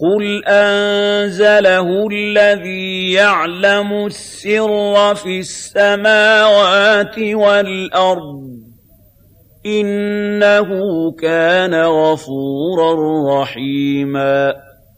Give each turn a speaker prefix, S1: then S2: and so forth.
S1: قُلْ أَنزَلَهُ الَّذِي يَعْلَمُ السِّرَّ فِي السَّمَاوَاتِ وَالْأَرْضِ ۚ إِنَّهُ كَانَ غَفُورًا رَّحِيمًا